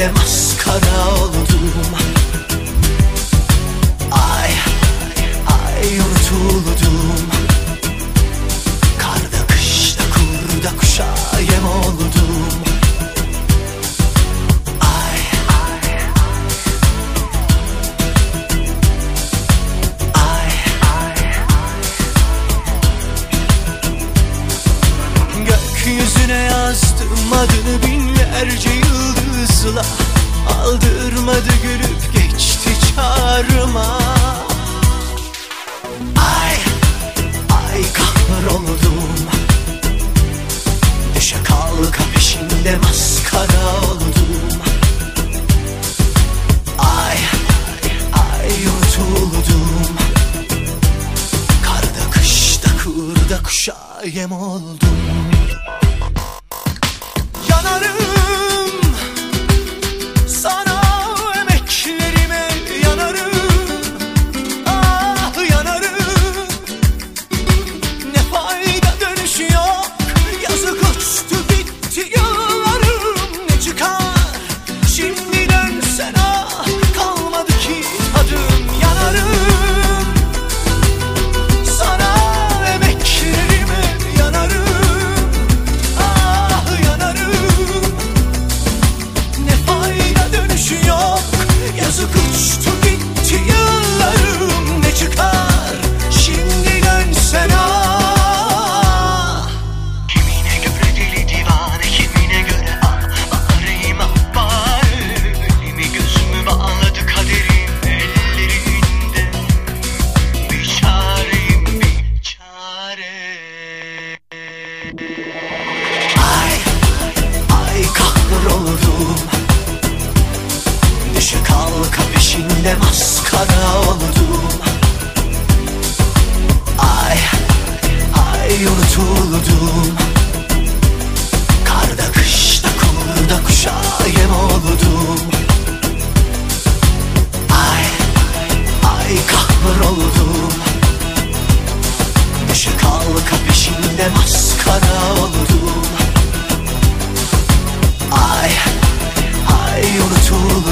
peşinde maskara oldum. Ay, ay unutuldum Karda kışta kurda kuşa yem oldum. Ay, ay, Gökyüzüne yazdım adını binlerce yıldızla Aldırmadı gülüp geçti çağrıma. Ay, ay kahroldum Düşe kalka peşinde maskara oldum. Ay, ay unutuldum Karda kışta kurda kuşa yem oldum. Yanarım Ne maskara oldum Ay, ay unutuldum Karda kışta kumda kuşa yem oldum Ay, ay kahroldum Düşe kalka peşinde maskara oldum Ay, ay unutuldum